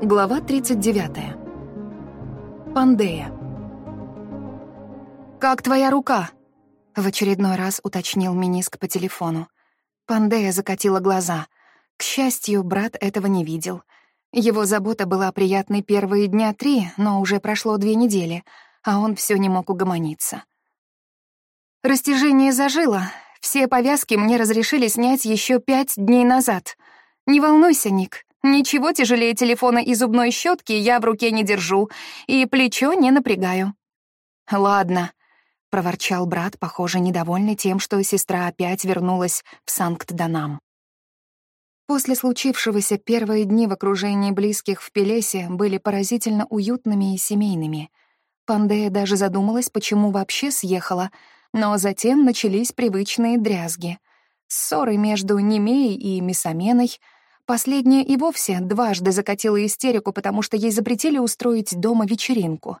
Глава 39. Пандея. «Как твоя рука?» — в очередной раз уточнил Миниск по телефону. Пандея закатила глаза. К счастью, брат этого не видел. Его забота была приятной первые дня три, но уже прошло две недели, а он все не мог угомониться. Растяжение зажило. Все повязки мне разрешили снять еще пять дней назад. Не волнуйся, Ник, Ничего тяжелее телефона и зубной щетки я в руке не держу, и плечо не напрягаю. «Ладно», — проворчал брат, похоже, недовольный тем, что сестра опять вернулась в Санкт-Данам. После случившегося первые дни в окружении близких в Пелесе были поразительно уютными и семейными. Пандея даже задумалась, почему вообще съехала, но затем начались привычные дрязги. Ссоры между Немеей и Мисаменой — Последняя и вовсе дважды закатила истерику, потому что ей запретили устроить дома вечеринку.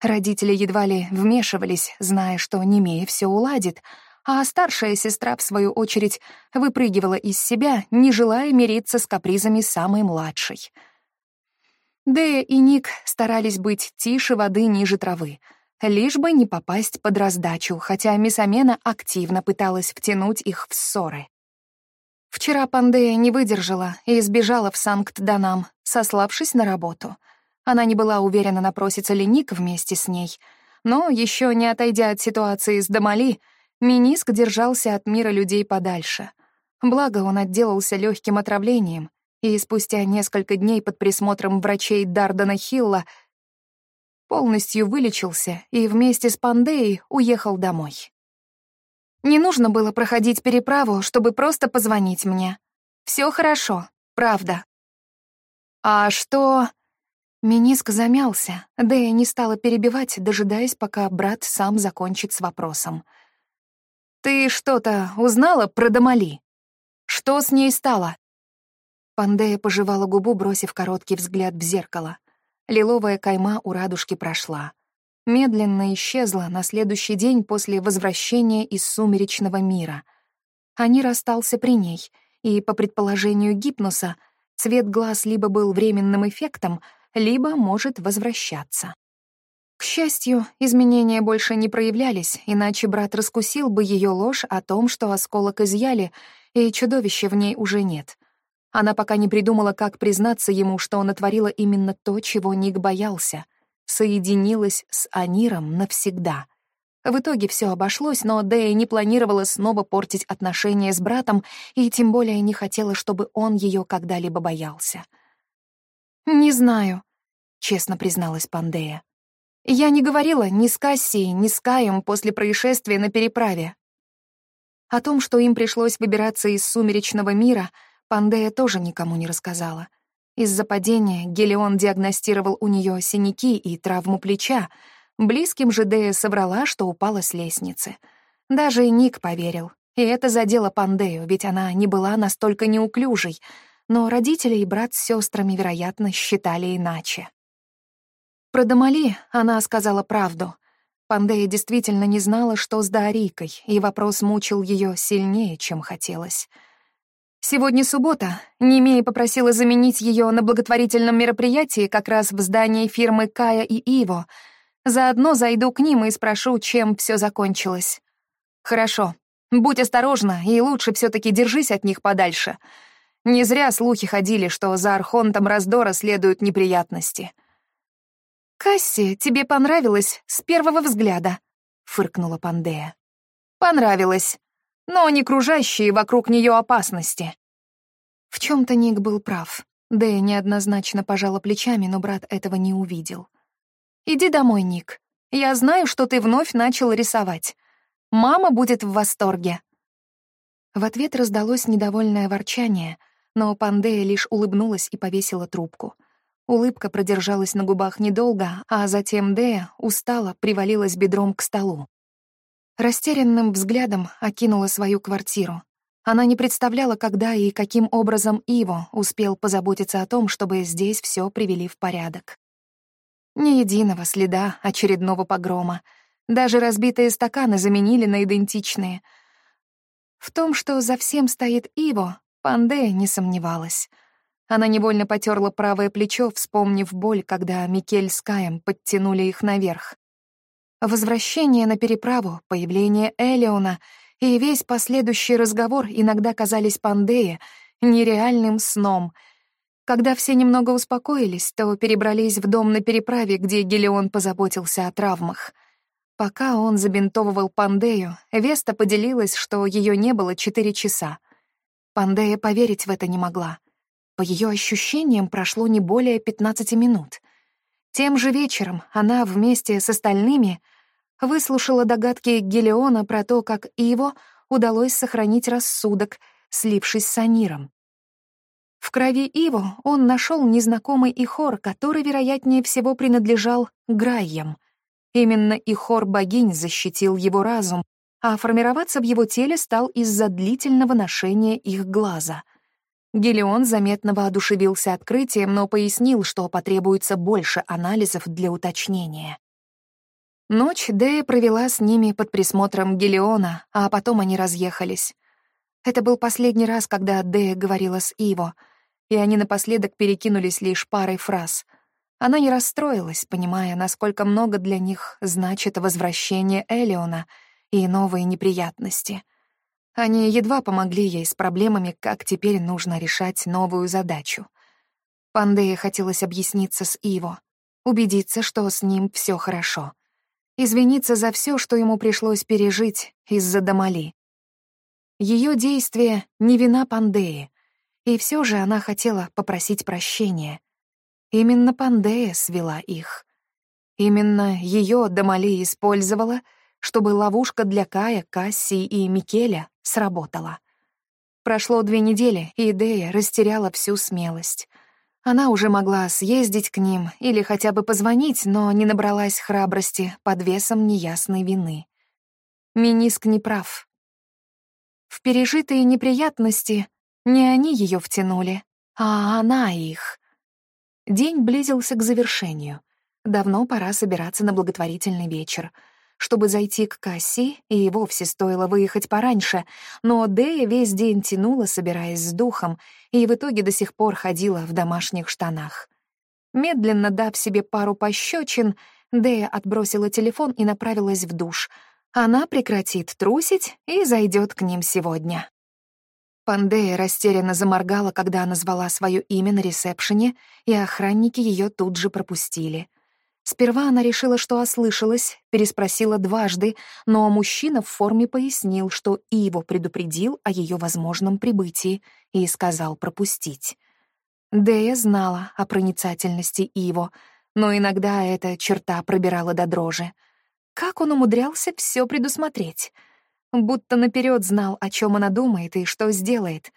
Родители едва ли вмешивались, зная, что Немея все уладит, а старшая сестра, в свою очередь, выпрыгивала из себя, не желая мириться с капризами самой младшей. Дэя и Ник старались быть тише воды ниже травы, лишь бы не попасть под раздачу, хотя мисс Амена активно пыталась втянуть их в ссоры. Вчера Пандея не выдержала и сбежала в Санкт-Данам, сославшись на работу. Она не была уверена, напросится ли Ник вместе с ней. Но, еще не отойдя от ситуации с Дамали, Миниск держался от мира людей подальше. Благо, он отделался легким отравлением, и спустя несколько дней под присмотром врачей Дардана Хилла полностью вылечился и вместе с Пандеей уехал домой. Не нужно было проходить переправу, чтобы просто позвонить мне. Все хорошо, правда. А что... Миниск замялся, и не стала перебивать, дожидаясь, пока брат сам закончит с вопросом. «Ты что-то узнала про Дамали? Что с ней стало?» Пандея пожевала губу, бросив короткий взгляд в зеркало. Лиловая кайма у радужки прошла медленно исчезла на следующий день после возвращения из сумеречного мира. Они расстался при ней, и, по предположению гипноса, цвет глаз либо был временным эффектом, либо может возвращаться. К счастью, изменения больше не проявлялись, иначе брат раскусил бы ее ложь о том, что осколок изъяли, и чудовища в ней уже нет. Она пока не придумала, как признаться ему, что натворила именно то, чего Ник боялся — соединилась с Аниром навсегда. В итоге все обошлось, но Дэя не планировала снова портить отношения с братом и тем более не хотела, чтобы он ее когда-либо боялся. «Не знаю», — честно призналась Пандея. «Я не говорила ни с Кассией, ни с Каем после происшествия на переправе». О том, что им пришлось выбираться из сумеречного мира, Пандея тоже никому не рассказала — из-за падения Гелион диагностировал у нее синяки и травму плеча. Близким же Дея соврала, что упала с лестницы. Даже Ник поверил. И это задело Пандею, ведь она не была настолько неуклюжей. Но родители и брат с сестрами, вероятно, считали иначе. Про Дамали она сказала правду. Пандея действительно не знала, что с Даарикой, и вопрос мучил ее сильнее, чем хотелось. Сегодня суббота. Немея попросила заменить ее на благотворительном мероприятии как раз в здании фирмы Кая и Иво. Заодно зайду к ним и спрошу, чем все закончилось. Хорошо. Будь осторожна и лучше все таки держись от них подальше. Не зря слухи ходили, что за архонтом раздора следуют неприятности. «Касси, тебе понравилось с первого взгляда», — фыркнула Пандея. «Понравилось но не кружащие вокруг нее опасности. В чем то Ник был прав. Дэя неоднозначно пожала плечами, но брат этого не увидел. «Иди домой, Ник. Я знаю, что ты вновь начал рисовать. Мама будет в восторге». В ответ раздалось недовольное ворчание, но Пандея лишь улыбнулась и повесила трубку. Улыбка продержалась на губах недолго, а затем Дея устала, привалилась бедром к столу. Растерянным взглядом окинула свою квартиру. Она не представляла, когда и каким образом Иво успел позаботиться о том, чтобы здесь все привели в порядок. Ни единого следа очередного погрома. Даже разбитые стаканы заменили на идентичные. В том, что за всем стоит Иво, Пандея не сомневалась. Она невольно потерла правое плечо, вспомнив боль, когда Микель с Каем подтянули их наверх. Возвращение на переправу, появление Элеона и весь последующий разговор иногда казались Пандее нереальным сном. Когда все немного успокоились, то перебрались в дом на переправе, где Гелион позаботился о травмах. Пока он забинтовывал Пандею, Веста поделилась, что ее не было четыре часа. Пандея поверить в это не могла. По ее ощущениям прошло не более 15 минут. Тем же вечером она вместе с остальными выслушала догадки Гелиона про то, как Иво удалось сохранить рассудок, слившись с Аниром. В крови Иво он нашел незнакомый Ихор, который, вероятнее всего, принадлежал Грайям. Именно Ихор богинь защитил его разум, а формироваться в его теле стал из-за длительного ношения их глаза — Гелион заметно воодушевился открытием, но пояснил, что потребуется больше анализов для уточнения. Ночь Дэя провела с ними под присмотром Гелиона, а потом они разъехались. Это был последний раз, когда Дэя говорила с Иво, и они напоследок перекинулись лишь парой фраз. Она не расстроилась, понимая, насколько много для них значит возвращение Элеона и новые неприятности — они едва помогли ей с проблемами, как теперь нужно решать новую задачу. Пандее хотелось объясниться с Иво, убедиться, что с ним все хорошо. Извиниться за все, что ему пришлось пережить из-за Дамали. Ее действия — не вина Пандеи, и все же она хотела попросить прощения. Именно Пандея свела их. Именно ее Дамали использовала, чтобы ловушка для Кая, Кассии и Микеля сработало. Прошло две недели, и Дея растеряла всю смелость. Она уже могла съездить к ним или хотя бы позвонить, но не набралась храбрости под весом неясной вины. Миниск не прав. В пережитые неприятности не они ее втянули, а она их. День близился к завершению. Давно пора собираться на благотворительный вечер — чтобы зайти к кассе, и вовсе стоило выехать пораньше, но Дэя весь день тянула, собираясь с духом, и в итоге до сих пор ходила в домашних штанах. Медленно дав себе пару пощечин, Дэя отбросила телефон и направилась в душ. Она прекратит трусить и зайдет к ним сегодня. Пандея растерянно заморгала, когда назвала свое имя на ресепшене, и охранники ее тут же пропустили — Сперва она решила, что ослышалась, переспросила дважды, но мужчина в форме пояснил, что Иво предупредил о ее возможном прибытии и сказал пропустить. Дея знала о проницательности Иво, но иногда эта черта пробирала до дрожи. Как он умудрялся все предусмотреть? Будто наперед знал, о чем она думает и что сделает.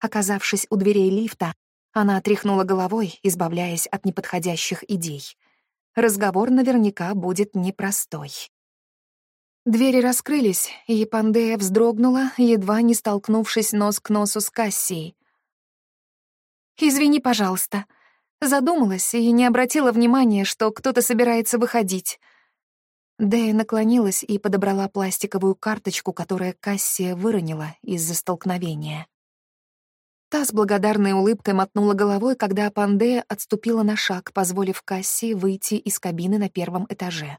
Оказавшись у дверей лифта, она отряхнула головой, избавляясь от неподходящих идей — разговор наверняка будет непростой. Двери раскрылись, и Пандея вздрогнула, едва не столкнувшись нос к носу с Кассией. «Извини, пожалуйста». Задумалась и не обратила внимания, что кто-то собирается выходить. Дэя наклонилась и подобрала пластиковую карточку, которую Кассия выронила из-за столкновения. Та с благодарной улыбкой мотнула головой, когда Пандея отступила на шаг, позволив Касси выйти из кабины на первом этаже.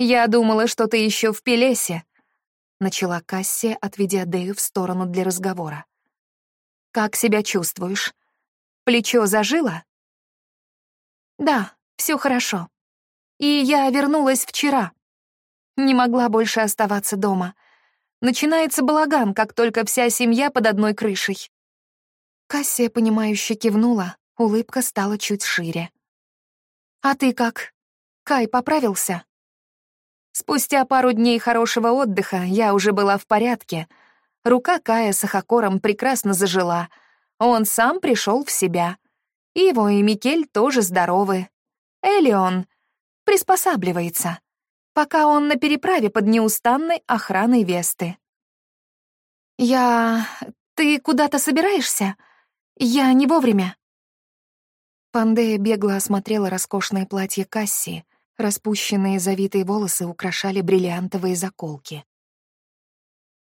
«Я думала, что ты еще в Пелесе», — начала Касси, отведя Дею в сторону для разговора. «Как себя чувствуешь? Плечо зажило?» «Да, все хорошо. И я вернулась вчера. Не могла больше оставаться дома». Начинается балаган, как только вся семья под одной крышей. Кассия, понимающе кивнула, улыбка стала чуть шире. «А ты как? Кай поправился?» Спустя пару дней хорошего отдыха я уже была в порядке. Рука Кая с Ахакором прекрасно зажила. Он сам пришел в себя. Иво и Микель тоже здоровы. Элион приспосабливается пока он на переправе под неустанной охраной Весты. «Я... Ты куда-то собираешься? Я не вовремя». Пандея бегло осмотрела роскошное платье Касси, распущенные завитые волосы украшали бриллиантовые заколки.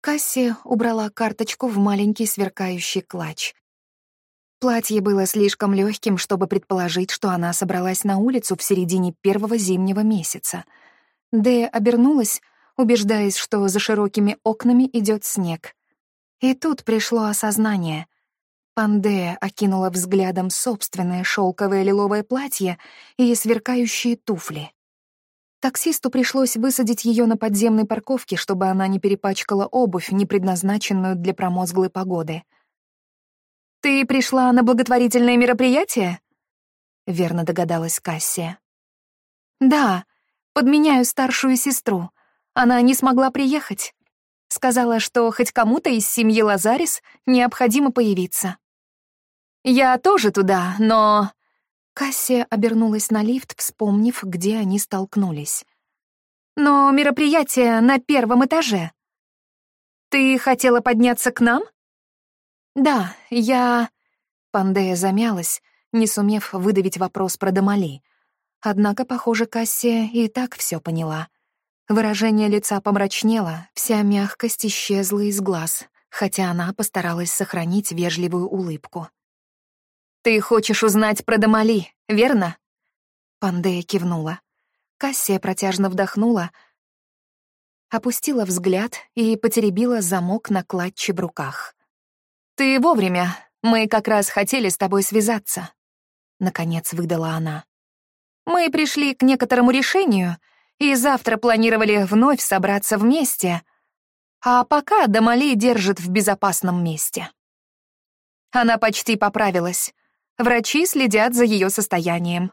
Касси убрала карточку в маленький сверкающий клатч. Платье было слишком легким, чтобы предположить, что она собралась на улицу в середине первого зимнего месяца. Дэя обернулась, убеждаясь, что за широкими окнами идет снег. И тут пришло осознание. Пандея окинула взглядом собственное шелковое лиловое платье и сверкающие туфли. Таксисту пришлось высадить ее на подземной парковке, чтобы она не перепачкала обувь, не предназначенную для промозглой погоды. «Ты пришла на благотворительное мероприятие?» — верно догадалась Кассия. «Да, подменяю старшую сестру. Она не смогла приехать. Сказала, что хоть кому-то из семьи Лазарис необходимо появиться. Я тоже туда, но Кассия обернулась на лифт, вспомнив, где они столкнулись. «Но мероприятие на первом этаже. Ты хотела подняться к нам?» «Да, я...» Пандея замялась, не сумев выдавить вопрос про Дамали. Однако, похоже, Кассия и так все поняла. Выражение лица помрачнело, вся мягкость исчезла из глаз, хотя она постаралась сохранить вежливую улыбку. «Ты хочешь узнать про Дамали, верно?» Пандея кивнула. Кассия протяжно вдохнула, опустила взгляд и потеребила замок на кладче в руках. «Ты вовремя. Мы как раз хотели с тобой связаться», — наконец выдала она. «Мы пришли к некоторому решению и завтра планировали вновь собраться вместе, а пока Дамали держит в безопасном месте». Она почти поправилась. Врачи следят за ее состоянием.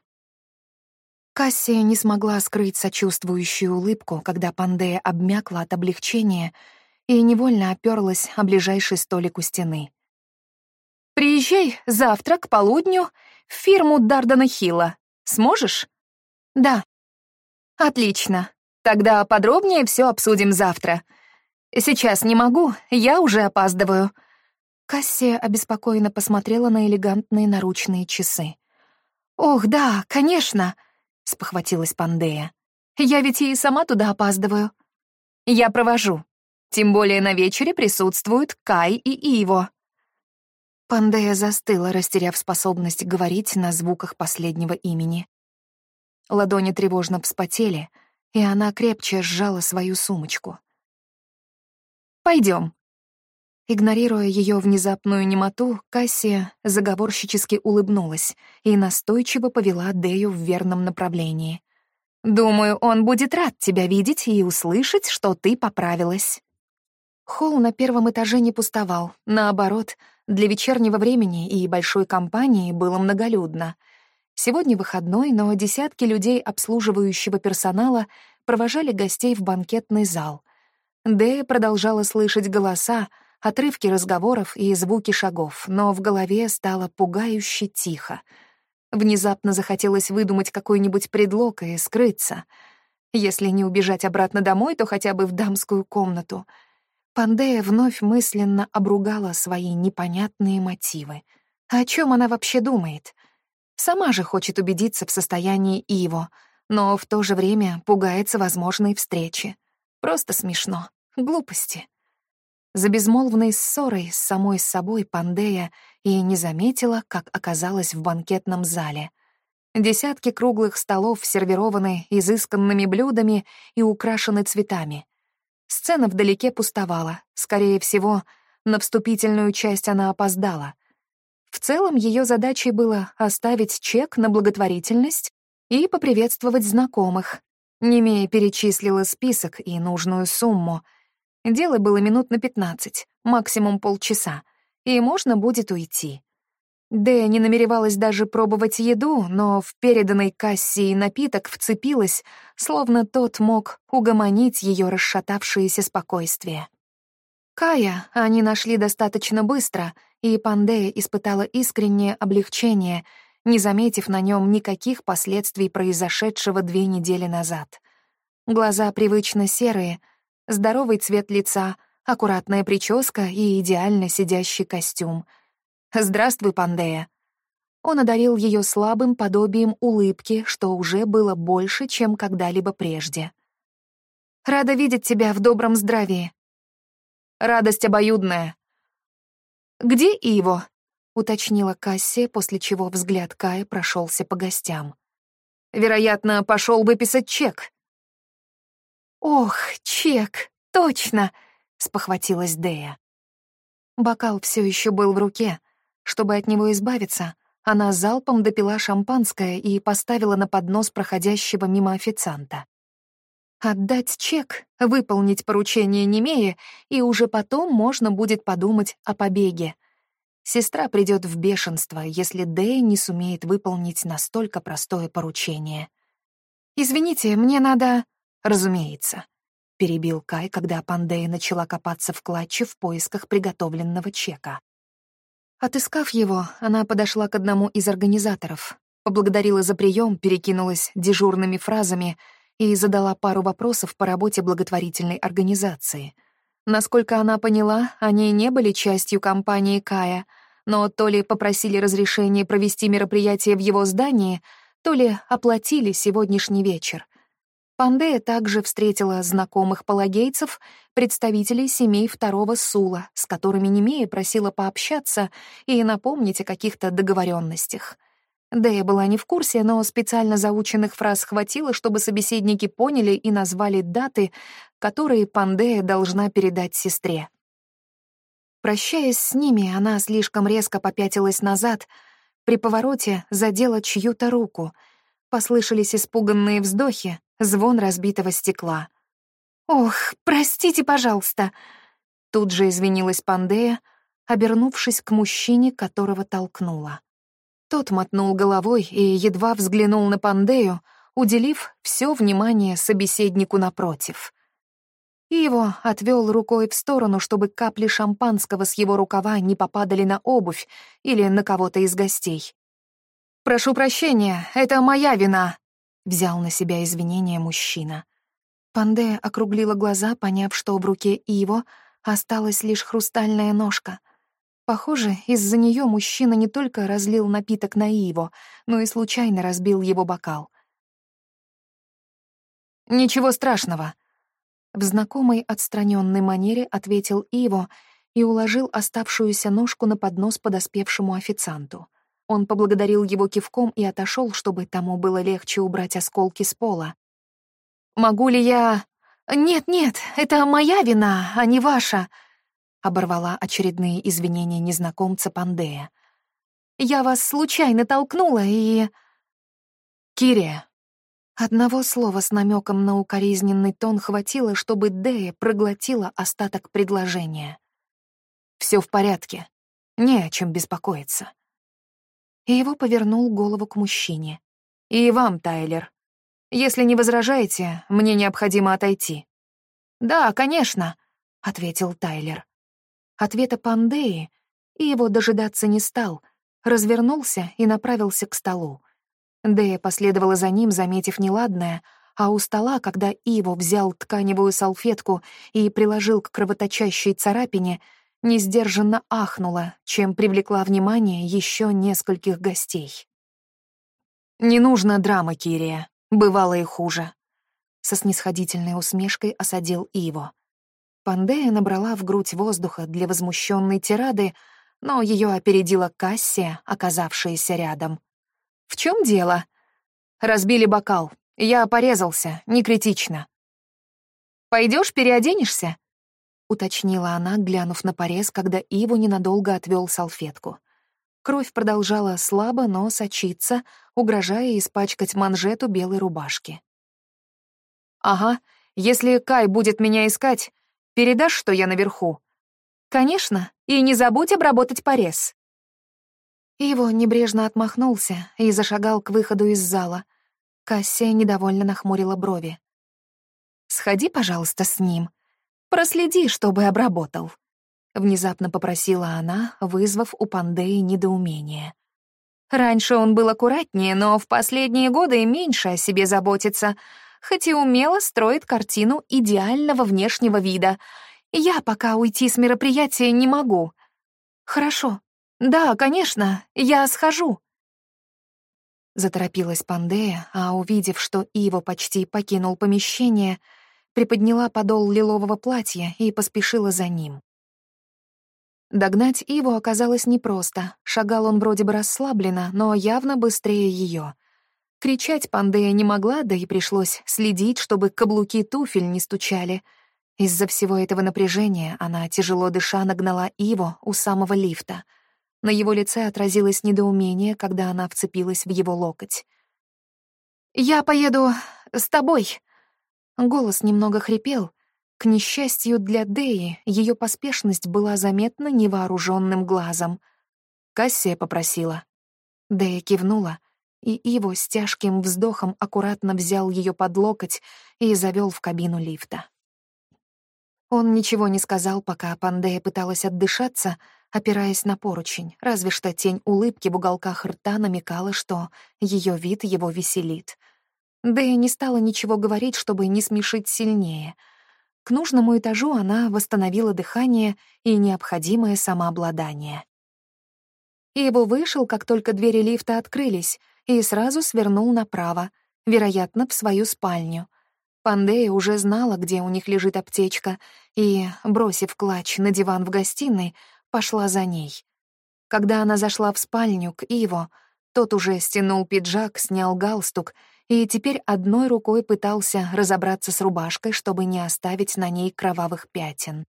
Кассия не смогла скрыть сочувствующую улыбку, когда Пандея обмякла от облегчения и невольно оперлась о ближайший столик у стены. «Приезжай завтра к полудню в фирму Дардана Хилла. Сможешь?» «Да». «Отлично. Тогда подробнее все обсудим завтра. Сейчас не могу, я уже опаздываю. Кассия обеспокоенно посмотрела на элегантные наручные часы. «Ох, да, конечно!» — спохватилась Пандея. «Я ведь и сама туда опаздываю». «Я провожу. Тем более на вечере присутствуют Кай и Иво». Пандея застыла, растеряв способность говорить на звуках последнего имени. Ладони тревожно вспотели, и она крепче сжала свою сумочку. Пойдем, Игнорируя ее внезапную немоту, Кассия заговорщически улыбнулась и настойчиво повела Дею в верном направлении. «Думаю, он будет рад тебя видеть и услышать, что ты поправилась». Холл на первом этаже не пустовал. Наоборот, для вечернего времени и большой компании было многолюдно. Сегодня выходной, но десятки людей обслуживающего персонала провожали гостей в банкетный зал. Дэя продолжала слышать голоса, отрывки разговоров и звуки шагов, но в голове стало пугающе тихо. Внезапно захотелось выдумать какой-нибудь предлог и скрыться. Если не убежать обратно домой, то хотя бы в дамскую комнату. Пандея вновь мысленно обругала свои непонятные мотивы. О чем она вообще думает? Сама же хочет убедиться в состоянии Иво, но в то же время пугается возможной встречи. Просто смешно. Глупости. За безмолвной ссорой с самой собой Пандея и не заметила, как оказалась в банкетном зале. Десятки круглых столов сервированы изысканными блюдами и украшены цветами. Сцена вдалеке пустовала. Скорее всего, на вступительную часть она опоздала. В целом, ее задачей было оставить чек на благотворительность и поприветствовать знакомых. Немея перечислила список и нужную сумму — Дело было минут на пятнадцать, максимум полчаса, и можно будет уйти. Дэя не намеревалась даже пробовать еду, но в переданной кассе напиток вцепилась, словно тот мог угомонить ее расшатавшееся спокойствие. Кая они нашли достаточно быстро, и Пандея испытала искреннее облегчение, не заметив на нем никаких последствий произошедшего две недели назад. Глаза привычно серые — здоровый цвет лица, аккуратная прическа и идеально сидящий костюм. «Здравствуй, Пандея». Он одарил ее слабым подобием улыбки, что уже было больше, чем когда-либо прежде. «Рада видеть тебя в добром здравии». «Радость обоюдная». «Где Иво?» — уточнила Кассия, после чего взгляд Кая прошелся по гостям. «Вероятно, пошел выписать чек». «Ох, чек, точно!» — спохватилась Дея. Бокал все еще был в руке. Чтобы от него избавиться, она залпом допила шампанское и поставила на поднос проходящего мимо официанта. Отдать чек, выполнить поручение Немея, и уже потом можно будет подумать о побеге. Сестра придет в бешенство, если Дэй не сумеет выполнить настолько простое поручение. «Извините, мне надо...» «Разумеется», — перебил Кай, когда Пандея начала копаться в клатче в поисках приготовленного чека. Отыскав его, она подошла к одному из организаторов, поблагодарила за прием, перекинулась дежурными фразами и задала пару вопросов по работе благотворительной организации — Насколько она поняла, они не были частью компании Кая, но то ли попросили разрешения провести мероприятие в его здании, то ли оплатили сегодняшний вечер. Пандея также встретила знакомых палагейцев, представителей семей второго Сула, с которыми Немея просила пообщаться и напомнить о каких-то договоренностях — Дэя была не в курсе, но специально заученных фраз хватило, чтобы собеседники поняли и назвали даты, которые Пандея должна передать сестре. Прощаясь с ними, она слишком резко попятилась назад, при повороте задела чью-то руку. Послышались испуганные вздохи, звон разбитого стекла. «Ох, простите, пожалуйста!» Тут же извинилась Пандея, обернувшись к мужчине, которого толкнула. Тот мотнул головой и едва взглянул на Пандею, уделив все внимание собеседнику напротив. Иво отвел рукой в сторону, чтобы капли шампанского с его рукава не попадали на обувь или на кого-то из гостей. «Прошу прощения, это моя вина», — взял на себя извинения мужчина. Пандея округлила глаза, поняв, что в руке Иво осталась лишь хрустальная ножка — Похоже, из-за нее мужчина не только разлил напиток на Иво, но и случайно разбил его бокал. «Ничего страшного», — в знакомой отстраненной манере ответил Иво и уложил оставшуюся ножку на поднос подоспевшему официанту. Он поблагодарил его кивком и отошел, чтобы тому было легче убрать осколки с пола. «Могу ли я...» «Нет-нет, это моя вина, а не ваша», оборвала очередные извинения незнакомца Пандея. «Я вас случайно толкнула и...» «Кирия». Одного слова с намеком на укоризненный тон хватило, чтобы Дея проглотила остаток предложения. Все в порядке, не о чем беспокоиться». И его повернул голову к мужчине. «И вам, Тайлер. Если не возражаете, мне необходимо отойти». «Да, конечно», — ответил Тайлер. Ответа Пандеи и его дожидаться не стал, развернулся и направился к столу. Дея последовала за ним, заметив неладное, а у стола, когда Иво взял тканевую салфетку и приложил к кровоточащей царапине, несдержанно ахнула, чем привлекла внимание еще нескольких гостей. «Не нужно драмы, Кирия. Бывало и хуже», — со снисходительной усмешкой осадил Иво. Пандея набрала в грудь воздуха для возмущенной тирады, но ее опередила Кассия, оказавшаяся рядом. «В чем дело?» «Разбили бокал. Я порезался, не критично». Пойдешь, переоденешься?» — уточнила она, глянув на порез, когда Иву ненадолго отвел салфетку. Кровь продолжала слабо, но сочиться, угрожая испачкать манжету белой рубашки. «Ага, если Кай будет меня искать, Передашь, что я наверху?» «Конечно, и не забудь обработать порез». Его небрежно отмахнулся и зашагал к выходу из зала. Кассия недовольно нахмурила брови. «Сходи, пожалуйста, с ним. Проследи, чтобы обработал», — внезапно попросила она, вызвав у Пандеи недоумение. Раньше он был аккуратнее, но в последние годы меньше о себе заботится — хоть и умело строит картину идеального внешнего вида. Я пока уйти с мероприятия не могу. Хорошо. Да, конечно, я схожу. Заторопилась Пандея, а увидев, что Ива почти покинул помещение, приподняла подол лилового платья и поспешила за ним. Догнать Иву оказалось непросто. Шагал он вроде бы расслабленно, но явно быстрее ее. Кричать Пандея не могла, да и пришлось следить, чтобы каблуки туфель не стучали. Из-за всего этого напряжения она, тяжело дыша, нагнала Иву у самого лифта. На его лице отразилось недоумение, когда она вцепилась в его локоть. «Я поеду с тобой». Голос немного хрипел, к несчастью для Деи, ее поспешность была заметна невооруженным глазом. Кассия попросила. Дея кивнула, и Иво с тяжким вздохом аккуратно взял ее под локоть и завел в кабину лифта. Он ничего не сказал, пока Пандея пыталась отдышаться, опираясь на поручень, разве что тень улыбки в уголках рта намекала, что ее вид его веселит. Дэя не стала ничего говорить, чтобы не смешить сильнее — к нужному этажу она восстановила дыхание и необходимое самообладание. Иво вышел, как только двери лифта открылись, и сразу свернул направо, вероятно, в свою спальню. Пандея уже знала, где у них лежит аптечка, и, бросив клатч на диван в гостиной, пошла за ней. Когда она зашла в спальню к Иво, тот уже стянул пиджак, снял галстук и теперь одной рукой пытался разобраться с рубашкой, чтобы не оставить на ней кровавых пятен.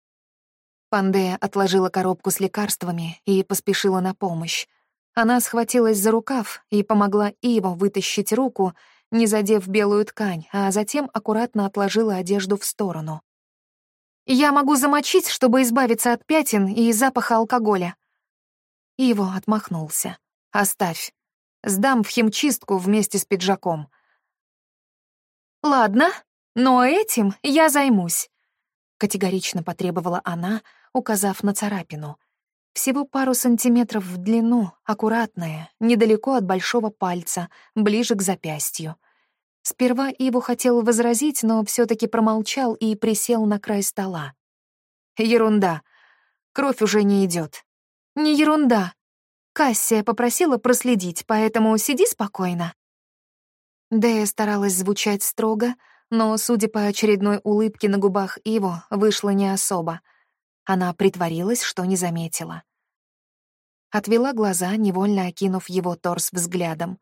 Пандея отложила коробку с лекарствами и поспешила на помощь. Она схватилась за рукав и помогла Иво вытащить руку, не задев белую ткань, а затем аккуратно отложила одежду в сторону. «Я могу замочить, чтобы избавиться от пятен и запаха алкоголя». Иво отмахнулся. «Оставь. Сдам в химчистку вместе с пиджаком. «Ладно, но этим я займусь», — категорично потребовала она, указав на царапину. Всего пару сантиметров в длину, аккуратная, недалеко от большого пальца, ближе к запястью. Сперва Иву хотел возразить, но все таки промолчал и присел на край стола. «Ерунда. Кровь уже не идет. «Не ерунда. Кассия попросила проследить, поэтому сиди спокойно». Дэя старалась звучать строго, но, судя по очередной улыбке на губах Иво, вышло не особо. Она притворилась, что не заметила. Отвела глаза, невольно окинув его торс взглядом.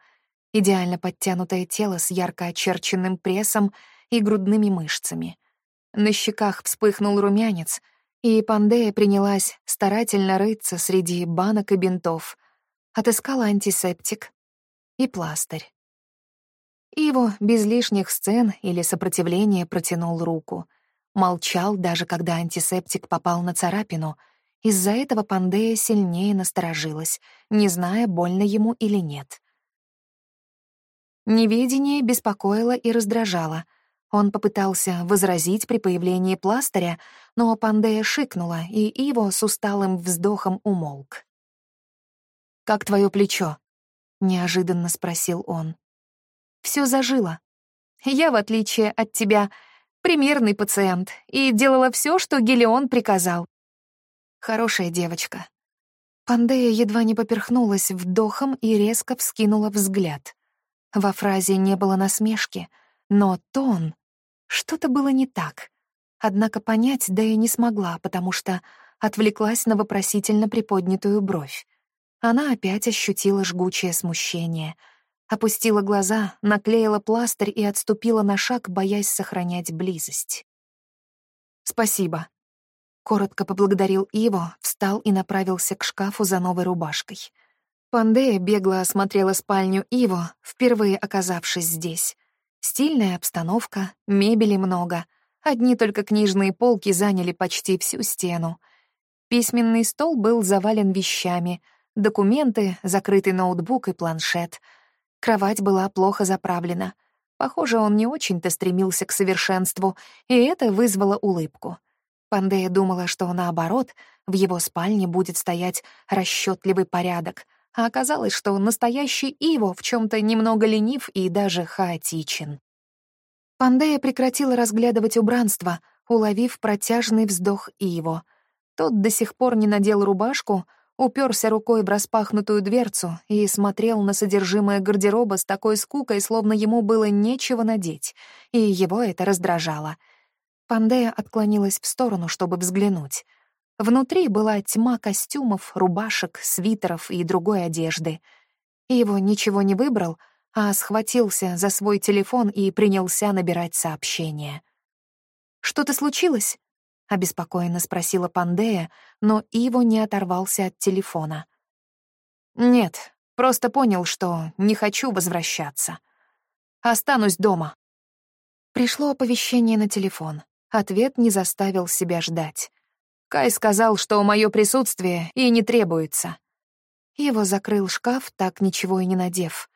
Идеально подтянутое тело с ярко очерченным прессом и грудными мышцами. На щеках вспыхнул румянец, и Пандея принялась старательно рыться среди банок и бинтов. Отыскала антисептик и пластырь. Иво без лишних сцен или сопротивления протянул руку. Молчал, даже когда антисептик попал на царапину. Из-за этого Пандея сильнее насторожилась, не зная, больно ему или нет. Неведение беспокоило и раздражало. Он попытался возразить при появлении пластыря, но Пандея шикнула, и Иво с усталым вздохом умолк. «Как твое плечо?» — неожиданно спросил он все зажило. Я, в отличие от тебя, примерный пациент и делала все, что Гелион приказал. Хорошая девочка. Пандея едва не поперхнулась вдохом и резко вскинула взгляд. Во фразе не было насмешки, но тон... Что-то было не так. Однако понять Дэя не смогла, потому что отвлеклась на вопросительно приподнятую бровь. Она опять ощутила жгучее смущение — Опустила глаза, наклеила пластырь и отступила на шаг, боясь сохранять близость. «Спасибо». Коротко поблагодарил Иво, встал и направился к шкафу за новой рубашкой. Пандея бегло осмотрела спальню Иво, впервые оказавшись здесь. Стильная обстановка, мебели много. Одни только книжные полки заняли почти всю стену. Письменный стол был завален вещами, документы, закрытый ноутбук и планшет — Кровать была плохо заправлена. Похоже, он не очень-то стремился к совершенству, и это вызвало улыбку. Пандея думала, что наоборот, в его спальне будет стоять расчетливый порядок, а оказалось, что настоящий Иво в чем то немного ленив и даже хаотичен. Пандея прекратила разглядывать убранство, уловив протяжный вздох Иво. Тот до сих пор не надел рубашку, уперся рукой в распахнутую дверцу и смотрел на содержимое гардероба с такой скукой, словно ему было нечего надеть, и его это раздражало. Пандея отклонилась в сторону, чтобы взглянуть. Внутри была тьма костюмов, рубашек, свитеров и другой одежды. Его ничего не выбрал, а схватился за свой телефон и принялся набирать сообщения. «Что-то случилось?» — обеспокоенно спросила Пандея, но Иво не оторвался от телефона. «Нет, просто понял, что не хочу возвращаться. Останусь дома». Пришло оповещение на телефон. Ответ не заставил себя ждать. Кай сказал, что мое присутствие и не требуется. Его закрыл шкаф, так ничего и не надев.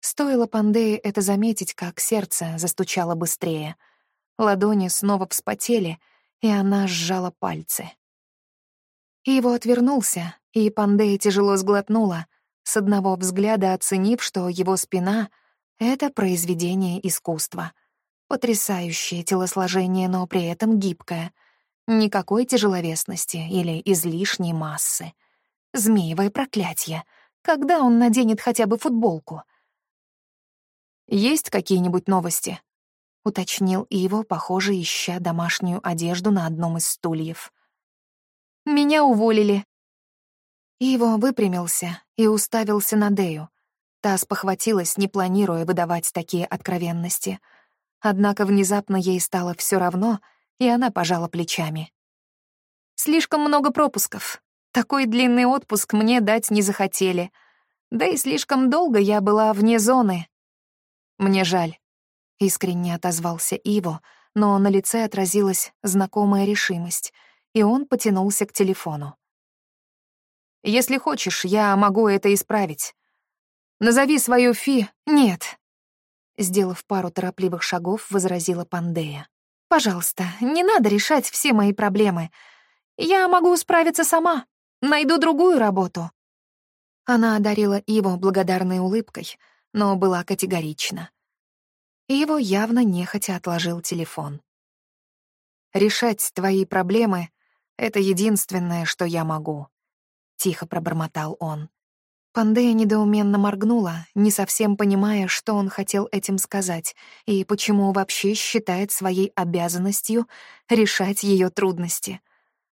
Стоило Пандее это заметить, как сердце застучало быстрее. Ладони снова вспотели, и она сжала пальцы. Его отвернулся, и Пандея тяжело сглотнула, с одного взгляда оценив, что его спина — это произведение искусства. Потрясающее телосложение, но при этом гибкое — Никакой тяжеловесности или излишней массы. Змеевое проклятие. Когда он наденет хотя бы футболку? «Есть какие-нибудь новости?» — уточнил его, похоже, ища домашнюю одежду на одном из стульев. «Меня уволили». Иво выпрямился и уставился на Дею. Та спохватилась, не планируя выдавать такие откровенности. Однако внезапно ей стало все равно — и она пожала плечами. «Слишком много пропусков. Такой длинный отпуск мне дать не захотели. Да и слишком долго я была вне зоны. Мне жаль», — искренне отозвался Иво, но на лице отразилась знакомая решимость, и он потянулся к телефону. «Если хочешь, я могу это исправить. Назови свою фи...» «Нет», — сделав пару торопливых шагов, возразила Пандея. Пожалуйста, не надо решать все мои проблемы. Я могу справиться сама. Найду другую работу». Она одарила Иво благодарной улыбкой, но была категорична. Иво явно нехотя отложил телефон. «Решать твои проблемы — это единственное, что я могу», — тихо пробормотал он. Пандея недоуменно моргнула, не совсем понимая, что он хотел этим сказать и почему вообще считает своей обязанностью решать ее трудности.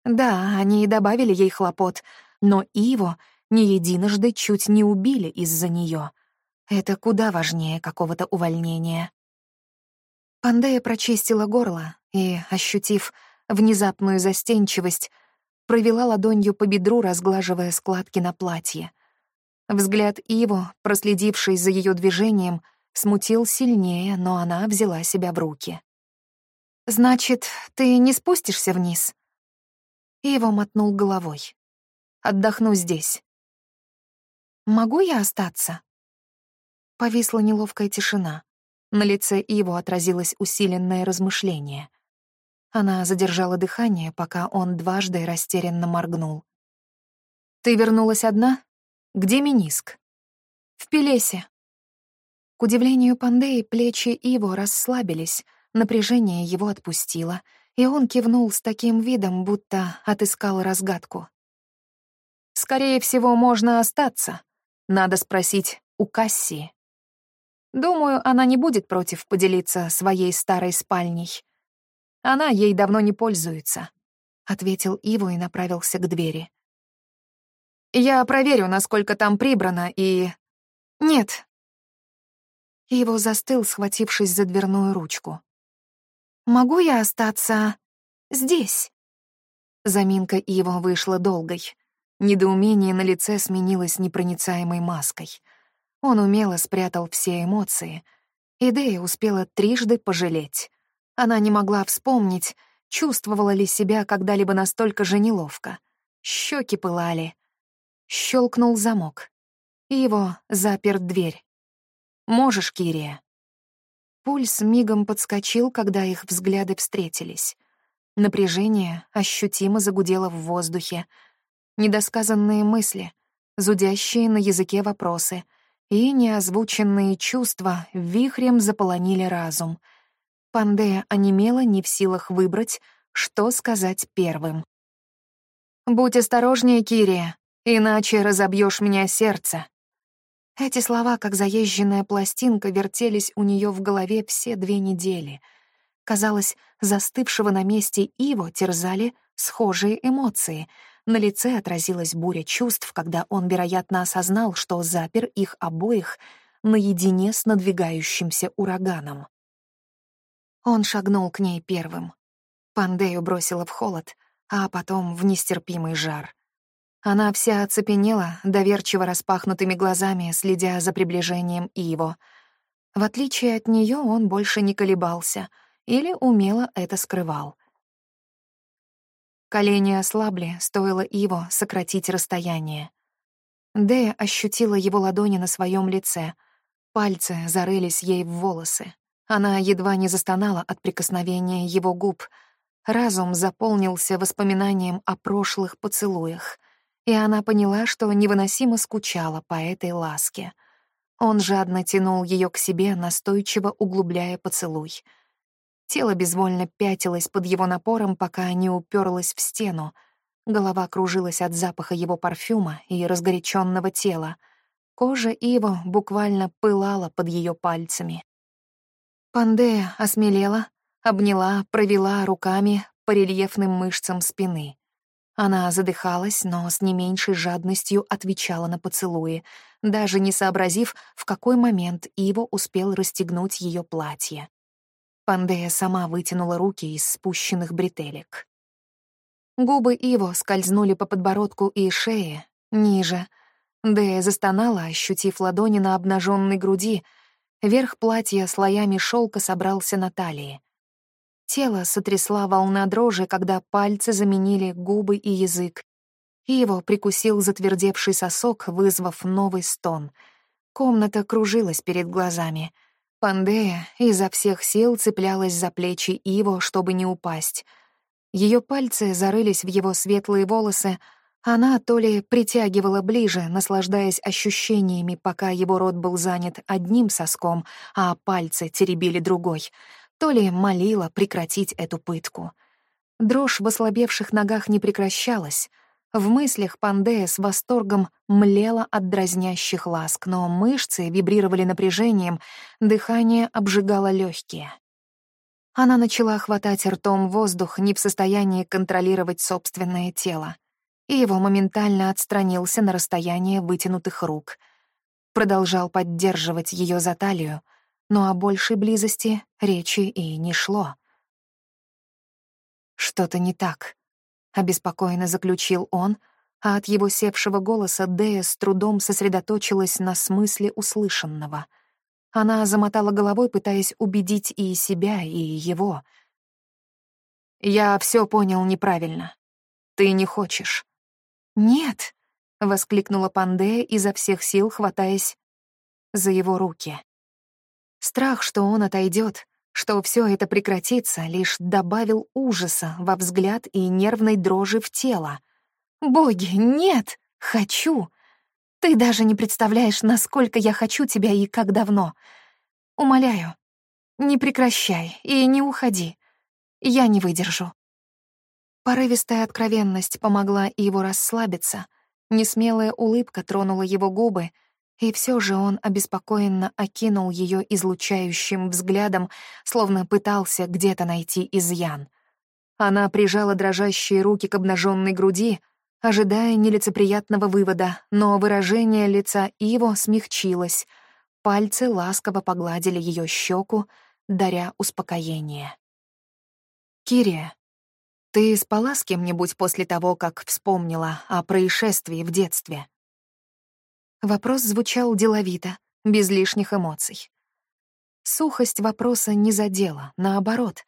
Да, они и добавили ей хлопот, но Иво не единожды чуть не убили из-за нее. Это куда важнее какого-то увольнения. Пандея прочистила горло и, ощутив внезапную застенчивость, провела ладонью по бедру, разглаживая складки на платье — Взгляд Иво, проследивший за ее движением, смутил сильнее, но она взяла себя в руки. «Значит, ты не спустишься вниз?» Иво мотнул головой. «Отдохну здесь». «Могу я остаться?» Повисла неловкая тишина. На лице Иво отразилось усиленное размышление. Она задержала дыхание, пока он дважды растерянно моргнул. «Ты вернулась одна?» Где Миниск? В Пелесе. К удивлению Пандеи, плечи Иво расслабились, напряжение его отпустило, и он кивнул с таким видом, будто отыскал разгадку. «Скорее всего, можно остаться. Надо спросить у Кассии. Думаю, она не будет против поделиться своей старой спальней. Она ей давно не пользуется», — ответил Иво и направился к двери. Я проверю, насколько там прибрано, и... Нет. Его застыл, схватившись за дверную ручку. «Могу я остаться здесь?» Заминка его вышла долгой. Недоумение на лице сменилось непроницаемой маской. Он умело спрятал все эмоции. Идея успела трижды пожалеть. Она не могла вспомнить, чувствовала ли себя когда-либо настолько же неловко. Щеки пылали, Щелкнул замок. Его запер дверь. «Можешь, Кирия?» Пульс мигом подскочил, когда их взгляды встретились. Напряжение ощутимо загудело в воздухе. Недосказанные мысли, зудящие на языке вопросы и неозвученные чувства вихрем заполонили разум. Пандея онемела не в силах выбрать, что сказать первым. «Будь осторожнее, Кирия», Иначе разобьешь меня сердце». Эти слова, как заезженная пластинка, вертелись у нее в голове все две недели. Казалось, застывшего на месте Иво терзали схожие эмоции. На лице отразилась буря чувств, когда он, вероятно, осознал, что запер их обоих наедине с надвигающимся ураганом. Он шагнул к ней первым. Пандею бросила в холод, а потом в нестерпимый жар. Она вся оцепенела, доверчиво распахнутыми глазами, следя за приближением Иво. В отличие от нее он больше не колебался или умело это скрывал. Колени ослабли, стоило Иво сократить расстояние. Дея ощутила его ладони на своем лице. Пальцы зарылись ей в волосы. Она едва не застонала от прикосновения его губ. Разум заполнился воспоминанием о прошлых поцелуях и она поняла, что невыносимо скучала по этой ласке. Он жадно тянул ее к себе, настойчиво углубляя поцелуй. Тело безвольно пятилось под его напором, пока не уперлось в стену. Голова кружилась от запаха его парфюма и разгоряченного тела. Кожа Иво буквально пылала под ее пальцами. Пандея осмелела, обняла, провела руками по рельефным мышцам спины. Она задыхалась, но с не меньшей жадностью отвечала на поцелуи, даже не сообразив, в какой момент Иво успел расстегнуть ее платье. Пандея сама вытянула руки из спущенных бретелек. Губы Иво скользнули по подбородку и шее, ниже. Дея застонала, ощутив ладони на обнаженной груди. Верх платья слоями шелка собрался на талии. Тело сотрясла волна дрожи, когда пальцы заменили губы и язык. И его прикусил затвердевший сосок, вызвав новый стон. Комната кружилась перед глазами. Пандея изо всех сил цеплялась за плечи Иво, чтобы не упасть. Ее пальцы зарылись в его светлые волосы, она то ли притягивала ближе, наслаждаясь ощущениями, пока его рот был занят одним соском, а пальцы теребили другой — то ли молила прекратить эту пытку. Дрожь в ослабевших ногах не прекращалась. В мыслях Пандея с восторгом млела от дразнящих ласк, но мышцы вибрировали напряжением, дыхание обжигало легкие. Она начала хватать ртом воздух, не в состоянии контролировать собственное тело, и его моментально отстранился на расстояние вытянутых рук. Продолжал поддерживать ее за талию — но о большей близости речи и не шло. «Что-то не так», — обеспокоенно заключил он, а от его севшего голоса Дея с трудом сосредоточилась на смысле услышанного. Она замотала головой, пытаясь убедить и себя, и его. «Я все понял неправильно. Ты не хочешь». «Нет», — воскликнула Пандея изо всех сил, хватаясь за его руки. Страх, что он отойдет, что все это прекратится, лишь добавил ужаса во взгляд и нервной дрожи в тело. «Боги, нет! Хочу! Ты даже не представляешь, насколько я хочу тебя и как давно. Умоляю, не прекращай и не уходи. Я не выдержу». Порывистая откровенность помогла его расслабиться, несмелая улыбка тронула его губы — и все же он обеспокоенно окинул ее излучающим взглядом, словно пытался где-то найти изъян. Она прижала дрожащие руки к обнаженной груди, ожидая нелицеприятного вывода, но выражение лица Иво смягчилось. Пальцы ласково погладили ее щеку, даря успокоение. «Кирия, ты спала с кем-нибудь после того, как вспомнила о происшествии в детстве?» Вопрос звучал деловито, без лишних эмоций. Сухость вопроса не задела, наоборот,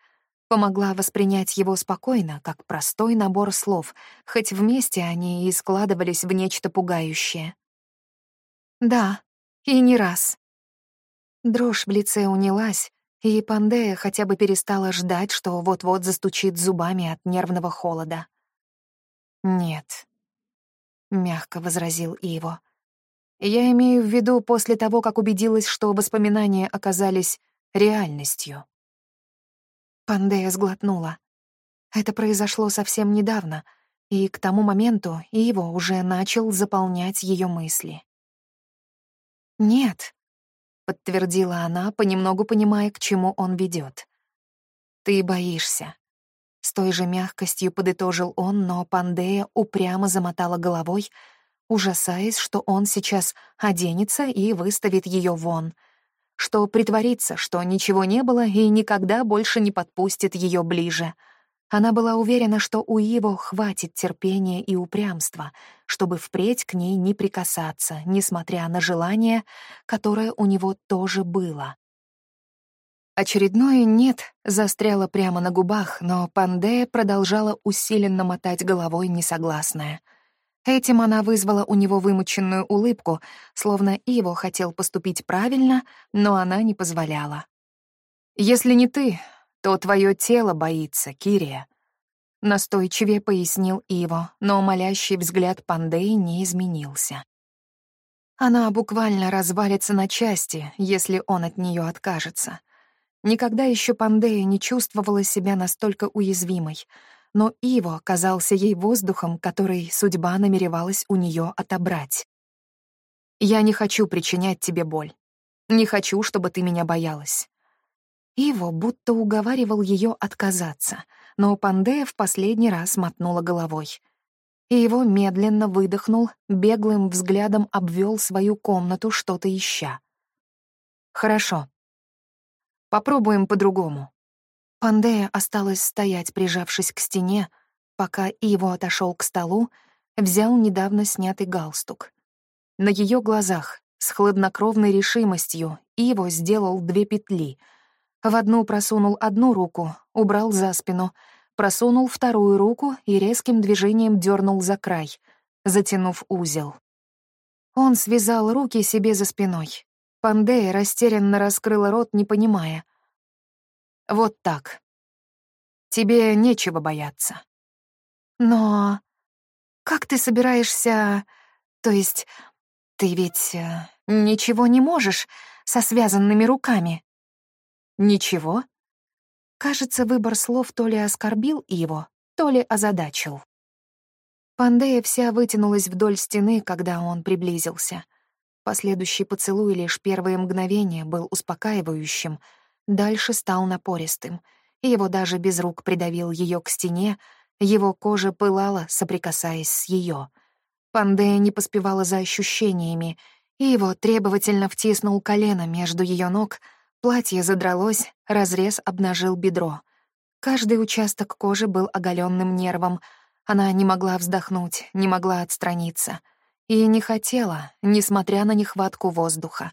помогла воспринять его спокойно, как простой набор слов, хоть вместе они и складывались в нечто пугающее. «Да, и не раз». Дрожь в лице унялась, и Пандея хотя бы перестала ждать, что вот-вот застучит зубами от нервного холода. «Нет», — мягко возразил Иво. Я имею в виду после того, как убедилась, что воспоминания оказались реальностью. Пандея сглотнула. Это произошло совсем недавно, и к тому моменту Иво уже начал заполнять ее мысли. «Нет», — подтвердила она, понемногу понимая, к чему он ведет. «Ты боишься. С той же мягкостью подытожил он, но Пандея упрямо замотала головой, ужасаясь, что он сейчас оденется и выставит ее вон, что притворится, что ничего не было и никогда больше не подпустит ее ближе. Она была уверена, что у Иво хватит терпения и упрямства, чтобы впредь к ней не прикасаться, несмотря на желание, которое у него тоже было. Очередное «нет» застряло прямо на губах, но Пандея продолжала усиленно мотать головой несогласная. Этим она вызвала у него вымученную улыбку, словно Иво хотел поступить правильно, но она не позволяла. «Если не ты, то твое тело боится, Кирия», — настойчивее пояснил Иво, но молящий взгляд Пандеи не изменился. Она буквально развалится на части, если он от нее откажется. Никогда еще Пандея не чувствовала себя настолько уязвимой, но Иво казался ей воздухом, который судьба намеревалась у нее отобрать. «Я не хочу причинять тебе боль. Не хочу, чтобы ты меня боялась». Иво будто уговаривал ее отказаться, но Пандея в последний раз мотнула головой. И его медленно выдохнул, беглым взглядом обвел свою комнату, что-то ища. «Хорошо», Попробуем по-другому». Пандея осталась стоять, прижавшись к стене, пока Иво отошел к столу, взял недавно снятый галстук. На ее глазах, с хладнокровной решимостью, Иво сделал две петли. В одну просунул одну руку, убрал за спину, просунул вторую руку и резким движением дернул за край, затянув узел. Он связал руки себе за спиной, Пандея растерянно раскрыла рот, не понимая. «Вот так. Тебе нечего бояться». «Но как ты собираешься... То есть ты ведь э, ничего не можешь со связанными руками?» «Ничего?» Кажется, выбор слов то ли оскорбил его, то ли озадачил. Пандея вся вытянулась вдоль стены, когда он приблизился — Последующий поцелуй лишь первые мгновения был успокаивающим, дальше стал напористым. Его даже без рук придавил ее к стене, его кожа пылала, соприкасаясь с ее. Пандея не поспевала за ощущениями, и его требовательно втиснул колено между ее ног, платье задралось, разрез обнажил бедро. Каждый участок кожи был оголенным нервом. Она не могла вздохнуть, не могла отстраниться — и не хотела, несмотря на нехватку воздуха.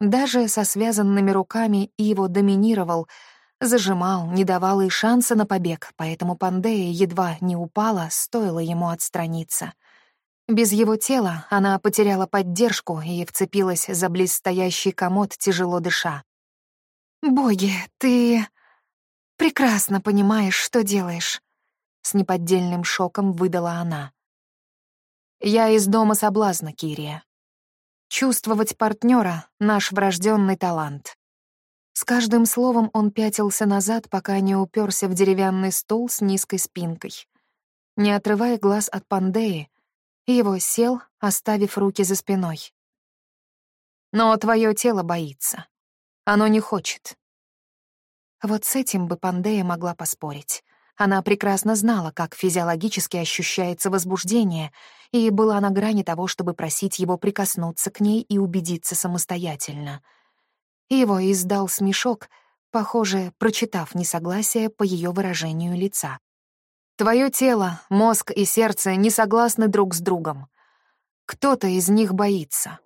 Даже со связанными руками Иво доминировал, зажимал, не давал и шанса на побег, поэтому Пандея едва не упала, стоило ему отстраниться. Без его тела она потеряла поддержку и вцепилась за близстоящий комод, тяжело дыша. «Боги, ты прекрасно понимаешь, что делаешь», — с неподдельным шоком выдала она. Я из дома соблазна, Кирия. Чувствовать партнера — наш врожденный талант. С каждым словом он пятился назад, пока не уперся в деревянный стол с низкой спинкой. Не отрывая глаз от Пандеи, его сел, оставив руки за спиной. Но твое тело боится. Оно не хочет. Вот с этим бы Пандея могла поспорить. Она прекрасно знала, как физиологически ощущается возбуждение, и была на грани того, чтобы просить его прикоснуться к ней и убедиться самостоятельно. Его издал смешок, похоже, прочитав несогласие по ее выражению лица. «Твое тело, мозг и сердце не согласны друг с другом. Кто-то из них боится.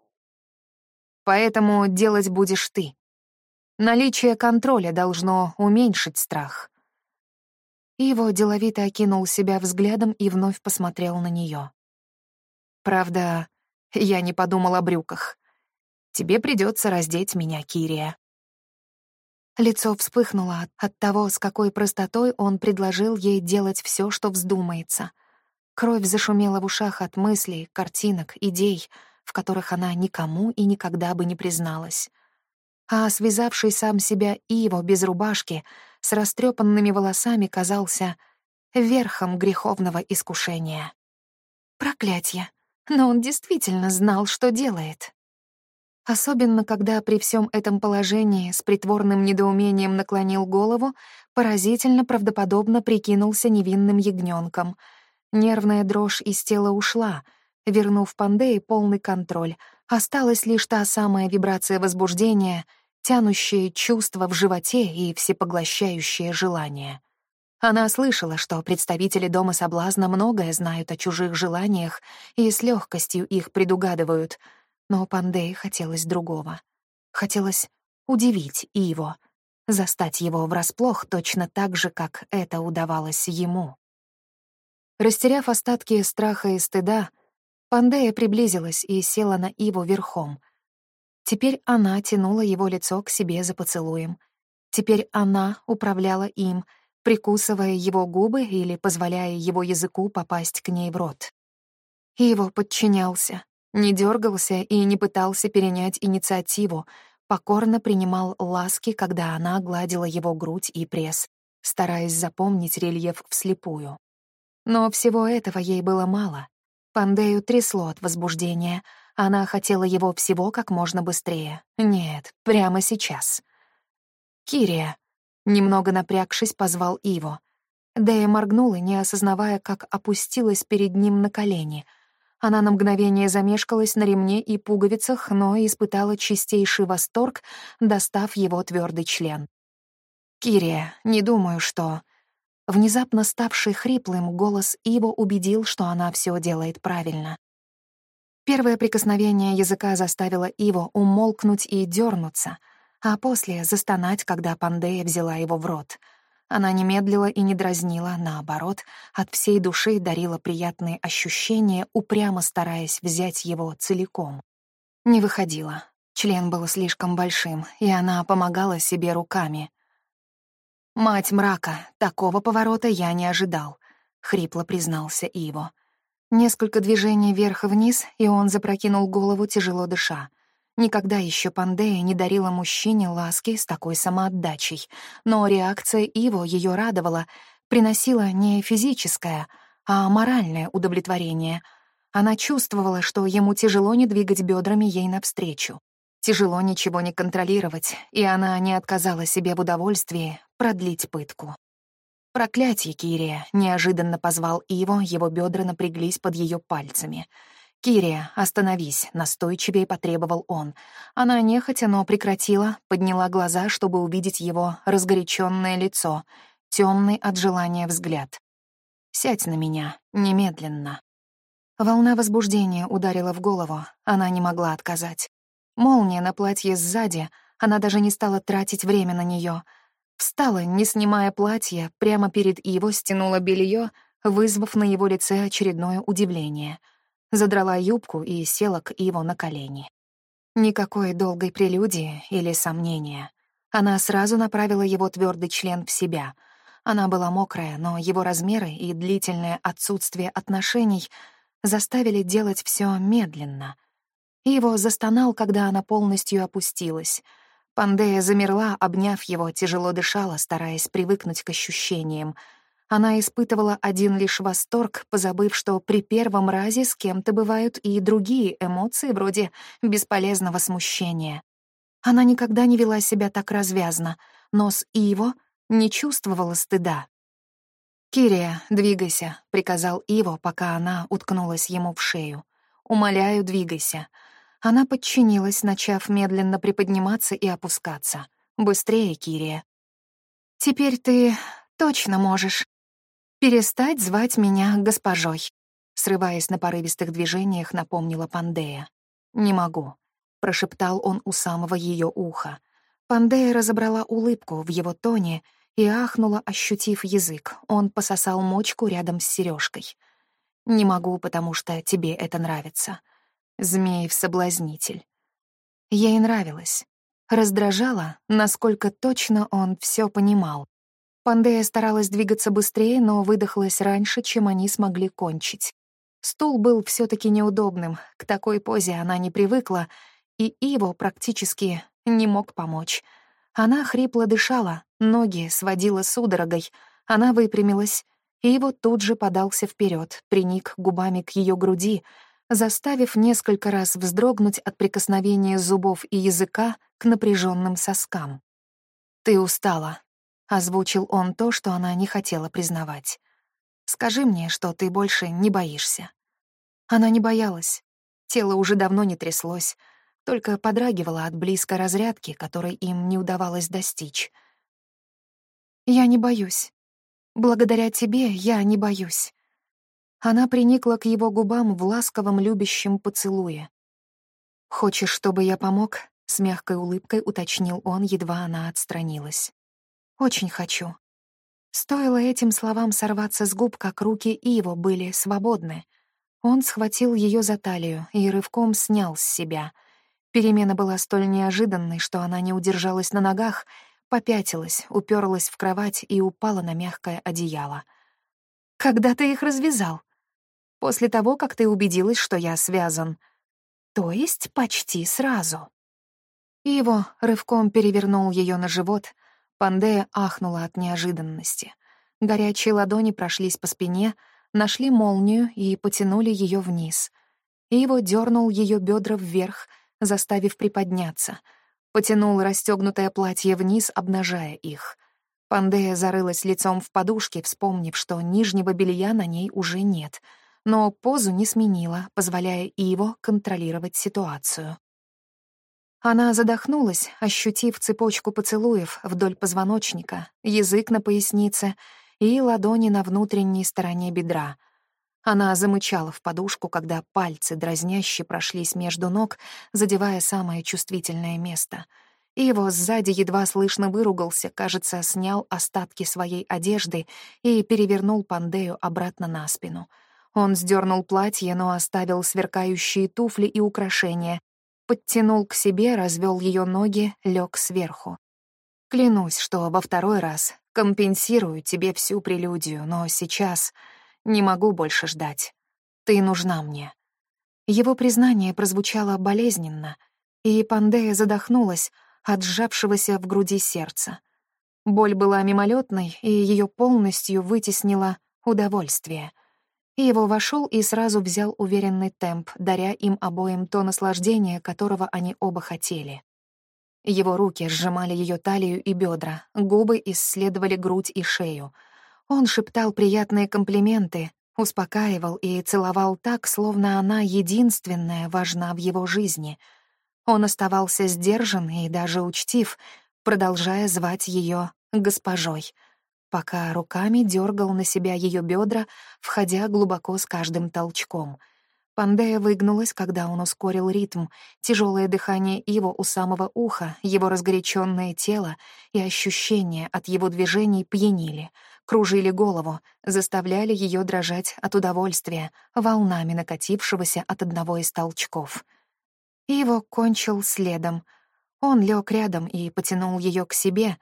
Поэтому делать будешь ты. Наличие контроля должно уменьшить страх. Иво деловито окинул себя взглядом и вновь посмотрел на нее. «Правда, я не подумал о брюках. Тебе придется раздеть меня, Кирия». Лицо вспыхнуло от того, с какой простотой он предложил ей делать все, что вздумается. Кровь зашумела в ушах от мыслей, картинок, идей, в которых она никому и никогда бы не призналась. А связавший сам себя Иво без рубашки — с растрепанными волосами казался верхом греховного искушения. Проклятье! Но он действительно знал, что делает. Особенно, когда при всем этом положении с притворным недоумением наклонил голову, поразительно правдоподобно прикинулся невинным ягненком. Нервная дрожь из тела ушла, вернув Пандее полный контроль. Осталась лишь та самая вибрация возбуждения, тянущее чувство в животе и всепоглощающее желание. Она слышала, что представители Дома Соблазна многое знают о чужих желаниях и с легкостью их предугадывают, но Пандее хотелось другого. Хотелось удивить Иво, застать его врасплох точно так же, как это удавалось ему. Растеряв остатки страха и стыда, Пандея приблизилась и села на Иву верхом. Теперь она тянула его лицо к себе за поцелуем. Теперь она управляла им — прикусывая его губы или позволяя его языку попасть к ней в рот. Его подчинялся, не дергался и не пытался перенять инициативу, покорно принимал ласки, когда она гладила его грудь и пресс, стараясь запомнить рельеф вслепую. Но всего этого ей было мало. Пандею трясло от возбуждения. Она хотела его всего как можно быстрее. Нет, прямо сейчас. «Кирия», Немного напрягшись, позвал Иво. Дэя моргнула, не осознавая, как опустилась перед ним на колени. Она на мгновение замешкалась на ремне и пуговицах, но испытала чистейший восторг, достав его твердый член. «Кирия, не думаю, что...» Внезапно ставший хриплым, голос Иво убедил, что она все делает правильно. Первое прикосновение языка заставило Иво умолкнуть и дернуться — а после застонать, когда Пандея взяла его в рот. Она не медлила и не дразнила, наоборот, от всей души дарила приятные ощущения, упрямо стараясь взять его целиком. Не выходила. Член был слишком большим, и она помогала себе руками. «Мать мрака, такого поворота я не ожидал», — хрипло признался Иво. Несколько движений вверх и вниз, и он запрокинул голову, тяжело дыша. Никогда еще Пандея не дарила мужчине ласки с такой самоотдачей, но реакция Иво ее радовала, приносила не физическое, а моральное удовлетворение. Она чувствовала, что ему тяжело не двигать бедрами ей навстречу. Тяжело ничего не контролировать, и она не отказала себе в удовольствии продлить пытку. «Проклятие, Кирия!» — неожиданно позвал Иво, его бедра напряглись под ее пальцами — «Кирия, остановись», — настойчивее потребовал он. Она нехотя, но прекратила, подняла глаза, чтобы увидеть его разгоряченное лицо, темный от желания взгляд. «Сядь на меня, немедленно». Волна возбуждения ударила в голову, она не могла отказать. Молния на платье сзади, она даже не стала тратить время на нее. Встала, не снимая платье, прямо перед его стянула белье, вызвав на его лице очередное удивление — задрала юбку и села к Иво на колени. Никакой долгой прелюдии или сомнения. Она сразу направила его твердый член в себя. Она была мокрая, но его размеры и длительное отсутствие отношений заставили делать все медленно. Иво застонал, когда она полностью опустилась. Пандея замерла, обняв его, тяжело дышала, стараясь привыкнуть к ощущениям — она испытывала один лишь восторг, позабыв, что при первом разе с кем-то бывают и другие эмоции, вроде бесполезного смущения. Она никогда не вела себя так развязно, но с Иво не чувствовала стыда. «Кирия, двигайся», — приказал Иво, пока она уткнулась ему в шею. «Умоляю, двигайся». Она подчинилась, начав медленно приподниматься и опускаться. «Быстрее, Кирия». «Теперь ты точно можешь», «Перестать звать меня госпожой», — срываясь на порывистых движениях, напомнила Пандея. «Не могу», — прошептал он у самого ее уха. Пандея разобрала улыбку в его тоне и ахнула, ощутив язык. Он пососал мочку рядом с сережкой. «Не могу, потому что тебе это нравится. Змеев-соблазнитель». Ей нравилось. Раздражало, насколько точно он все понимал. Пандея старалась двигаться быстрее, но выдохлась раньше, чем они смогли кончить. Стул был все таки неудобным, к такой позе она не привыкла, и Иво практически не мог помочь. Она хрипло дышала, ноги сводила судорогой, она выпрямилась, и Иво тут же подался вперед, приник губами к ее груди, заставив несколько раз вздрогнуть от прикосновения зубов и языка к напряженным соскам. «Ты устала», — озвучил он то, что она не хотела признавать. «Скажи мне, что ты больше не боишься». Она не боялась. Тело уже давно не тряслось, только подрагивало от близкой разрядки, которой им не удавалось достичь. «Я не боюсь. Благодаря тебе я не боюсь». Она приникла к его губам в ласковом любящем поцелуе. «Хочешь, чтобы я помог?» — с мягкой улыбкой уточнил он, едва она отстранилась. «Очень хочу». Стоило этим словам сорваться с губ, как руки Иво были свободны. Он схватил ее за талию и рывком снял с себя. Перемена была столь неожиданной, что она не удержалась на ногах — попятилась, уперлась в кровать и упала на мягкое одеяло. «Когда ты их развязал?» «После того, как ты убедилась, что я связан». «То есть почти сразу». Иво рывком перевернул ее на живот. Пандея ахнула от неожиданности. Горячие ладони прошлись по спине, нашли молнию и потянули ее вниз. Иво дернул ее бедра вверх, заставив приподняться — Потянул расстегнутое платье вниз, обнажая их. Пандея зарылась лицом в подушке, вспомнив, что нижнего белья на ней уже нет, но позу не сменила, позволяя Иво контролировать ситуацию. Она задохнулась, ощутив цепочку поцелуев вдоль позвоночника, язык на пояснице и ладони на внутренней стороне бедра — она замычала в подушку, когда пальцы дразняще прошлись между ног, задевая самое чувствительное место. Его сзади едва слышно выругался, кажется, снял остатки своей одежды и перевернул Пандею обратно на спину. Он сдернул платье, но оставил сверкающие туфли и украшения, подтянул к себе, развел ее ноги, лег сверху. Клянусь, что во второй раз компенсирую тебе всю прелюдию, но сейчас не могу больше ждать. Ты нужна мне». Его признание прозвучало болезненно, и Пандея задохнулась от сжавшегося в груди сердца. Боль была мимолетной, и ее полностью вытеснило удовольствие. Его вошел и сразу взял уверенный темп, даря им обоим то наслаждение, которого они оба хотели. Его руки сжимали ее талию и бедра, губы исследовали грудь и шею — он шептал приятные комплименты, успокаивал и целовал так, словно она единственная важна в его жизни. Он оставался сдержан и даже учтив, продолжая звать ее госпожой, пока руками дергал на себя ее бедра, входя глубоко с каждым толчком — Пандея выгнулась, когда он ускорил ритм. Тяжелое дыхание его у самого уха, его разгоряченное тело и ощущения от его движений пьянили, кружили голову, заставляли ее дрожать от удовольствия, волнами накатившегося от одного из толчков. Его кончил следом. Он лег рядом и потянул ее к себе.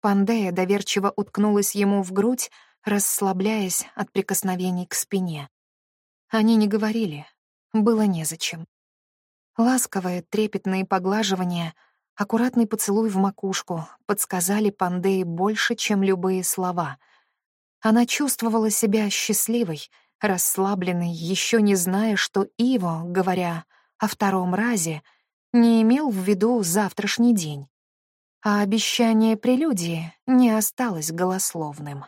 Пандея доверчиво уткнулась ему в грудь, расслабляясь от прикосновений к спине. Они не говорили, было незачем. Ласковые, трепетные поглаживания, аккуратный поцелуй в макушку подсказали Пандее больше, чем любые слова. Она чувствовала себя счастливой, расслабленной, еще не зная, что Иво, говоря о втором разе, не имел в виду завтрашний день. А обещание прелюдии не осталось голословным.